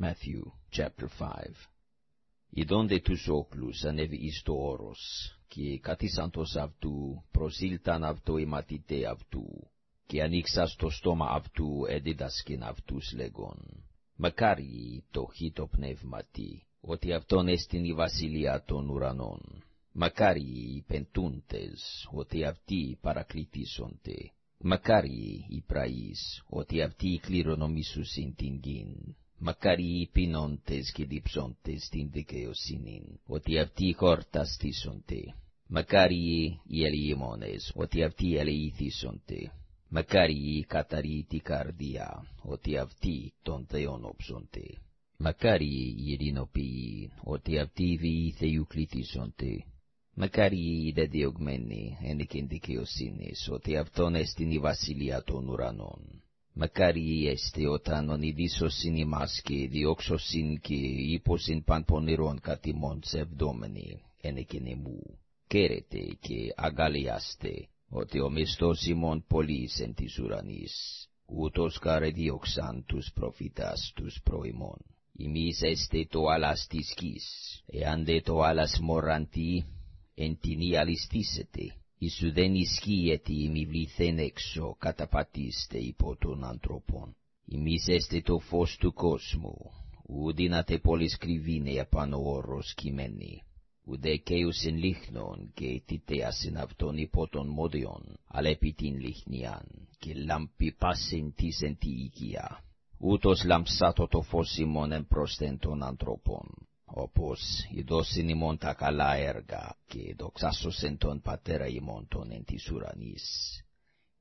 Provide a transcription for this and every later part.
Matthew chapter τους όκλους ανέβη το όρος, και κατησάντος αυτού προσήλταν αυτό οι μαθητές αυτού, και ανοίξας το στόμα αυτού εδίδασκην αυτούς λέγον. Μακάριοι το χί το πνεύματι, ότι αυτόν έστειν η βασιλεία των ουρανών. Μακάριοι οι πεντούντες, ότι αυτοί παρακλητήσονται. Μακάριοι οι πραείς, ότι αυτοί κληρονομήσουσιν την γην μακάρι οι πεινόντες και διψώντες την δικαιοσύνην, ότι αυτοί χόρτα στήσονται. Μακάρι οι ελεημόνες, ότι αυτοί ελεηθήσονται. Μακάρι η καταρρήτη καρδιά, ότι αυτοί των θεών όψονται. Μακάρι η ειρηνοποιή, ότι αυτοί βοή θεού κλητήσονται. Μακάρι οι δεδιωγμένοι, εν και δικαιοσύνης, ότι αυτόν έστειν η βασιλεία των ουρανών. Μακάρι έστε όταν ονειδίσωσιν ημάς και διώξωσιν και ύπωσιν παν πονηρών κατημών ψευδόμενοι εν εκενεμού. Κέρετε και αγαλιάστε, ότι ο μισθός ημών πολλής εν της ουρανής, ούτως καρε διώξαν τους προφητάς τους προημών. Ημείς έστε το άλλας της γης, εάν δε το άλλας μοραντή, εν την αλιστήσετε, Ισου δεν ισχύεται ημιβληθέν έξω καταπατήστε υπό των ανθρώπων. Ημείς έστε το φως του κόσμου, ουδύνατε πολυς κρυβίνε απάνω όρος κειμένη, ουδέ καίουσιν λίχνον και τιτέασιν αυτόν υπό των μόδιον, αλλά επί την λίχνιαν, και λάμπη πάσιν της εν τη οικία. Ούτως λαμψάτο το φως ημών εν προσθέν των ανθρώπων όπως ειδώσιν ημών τα καλά έργα και δοξάσωσεν τον πατέρα ημών τον εν της ουρανής.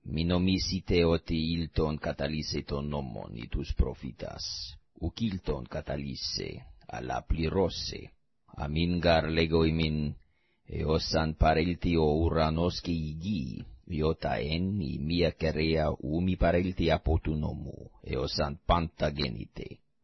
Μη νομίσετε ότι ήλτον καταλύσε τον νόμον ή τους προφήτας, ουκ ήλτον καταλύσε, αλλά πληρώσε. Αμήν γαρ λέγω ημίν, εώς αν παρέλθει ο ουρανός και η γη, διότα εν η μία κεραία ου μη παρέλθει από του νόμου, εώς αν πάντα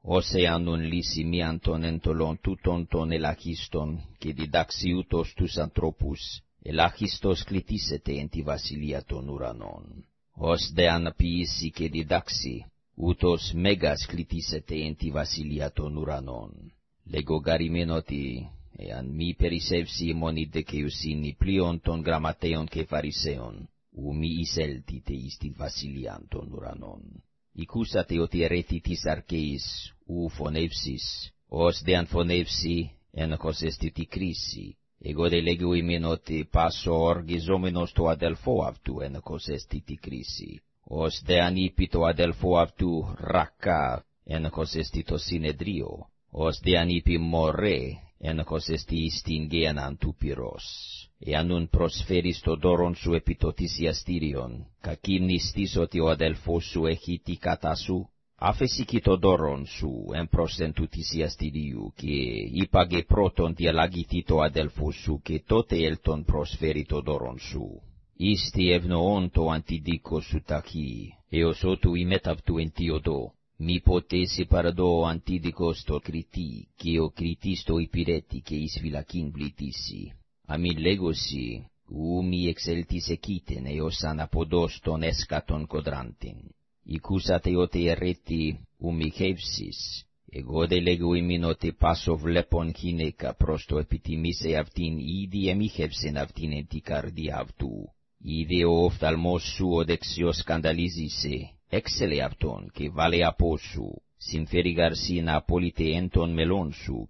ως εάν ον λύσει μίαν των εντολών τούτων των ελαχίστων και διδαξιούτος τους ανθρώπους, ελαχίστος κλητήσεται εν τη βασιλεία των ουρανών. Ως δε αναποιήσει και διδάξει, ούτως μέγας κλητήσεται εν τη βασιλεία των ουρανών. Λέγω γαριμέν ότι, εάν μη περισσεύσει ημών η δικαιοσύνη πλοίων των γραμματέων και φαρισαίων, ου μη εισέλτητε εις τη βασιλεία των ουρανών. Ικούσατε ότι ερέθη της αρκείς, ου φωνεύσεις, ως δε αν φωνεύσει, εν χωσέστη τη κρίση. Εγώ δε λέγω ημίν ότι πάσο οργιζόμενος το αδελφό αυτού εν χωσέστη τη κρίση. Ως δε αν είπε το αδελφό αυτού ρακά, εν χωσέστη το συνεδρίο. Ως δε αν είπε μωρέ, εν χωσέστη εις την γέναν του πυρός εάν ον προσφέρεις το δώρον σου επί το θυσιαστήριον, κακίμνηστής ότι ο αδελφός σου έχει τι κατά σου, άφεσικη το δώρον σου εν προσεν του θυσιαστηρίου, και είπαγε πρώτον διαλαγηθεί το αδελφός σου, και τότε έλτον προσφέρει το δώρον σου. Ίστι ευνοών το σου ταχύ, έως ότου η μεταυτού μη ποτέ σε αμιλέγωση, ου μη εξελτισεκίτην έως αναποδός τον έσκατον κοδράντην. Ικούσατε ότι ερήτη, ου μη εγώ δε λέγω ημίν ότι πάσο βλέπον χίνεκα προς το επιτιμήσε αυτήν ήδη εμίχευσεν αυτήν εν τη καρδιά αυτού. Ήδη ο οφθαλμός σου ο δεξιός σκανδαλίζησε, έξελε αυτόν και βάλε από σου, συμφέρει γαρσί να απόλυτε εν των μελών σου.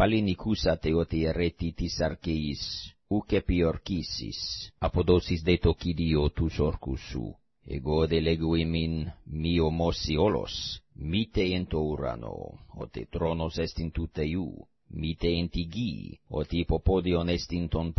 isgenan apelti. Ereti de osa napolisi tichineca avtu toto avti apostasion, ego de lego imin note paso apolion tinchineca avtu parectos logu pornias pi avtin miceftine, che osean apolelimenin gamisi michate palinicusate oti eretitis archeis, uke piorchisis, apodosis de tocidio tus orcusu, ego de leguimin mio mosi olos, mite ento urano, ote tronos estin tute iu, mite enti gi, oti popodion estin ton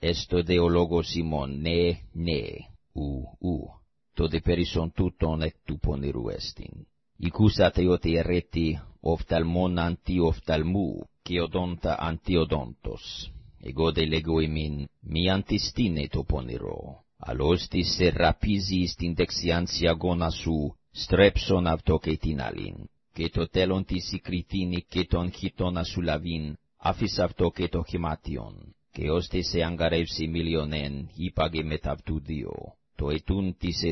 podon autu, mite isi Jerosolima, ote polis estin tu megalu vasileos, mite entikefalisu homosis, ote udina se mian trikalev kin piise i melinan. Esto deologo Simon ne, ne, u, u, to de perison tuton et tuponiru estin. Ikusate ote ereti oftalmon anti oftalmu, kiodonta antiodontos. Ego de legoimin mi antistine toponiro. Alostis se rapisi istindexiantia gonasu, strepson avtoketinalin keto telon ti sikritini keton hitona και ως τις εαγκαρεύσι μιλιονέν, είπαγε μετά το ετούν της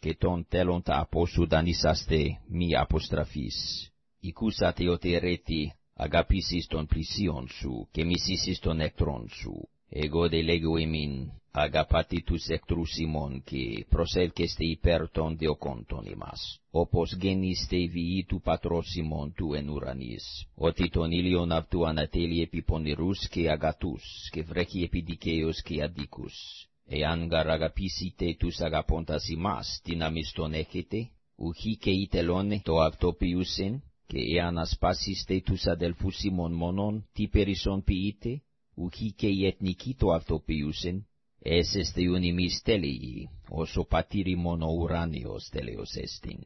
και τον τέλον απόσου δανείσαστε μη αποστραφείς. Ικούσατε ότι ρέτη, αγαπήσεις τον πλησίον σου, και μισήσεις τον έκτρον σου. Εγώ δε λέγω ημίν, ego de lego emin, agapati tu sectru Simon, qui prosel ceste hiperton deoconton imas. Opos genis te vii tu patro Simon tu en uranis. Otiton ilion avtu anateli epiponirus ke agatus, ke vreci epidikeos ke adicus. E angar agapisi te tus agapontas imas, dinamiston ecete, uhi ke itelone to avtopiusen, ke eanas pasis te tus adelfu Simon monon, tiperison piite, uhique etnikito autopiusen, es este unimis telii, oso patiri mono uranios teleos estin.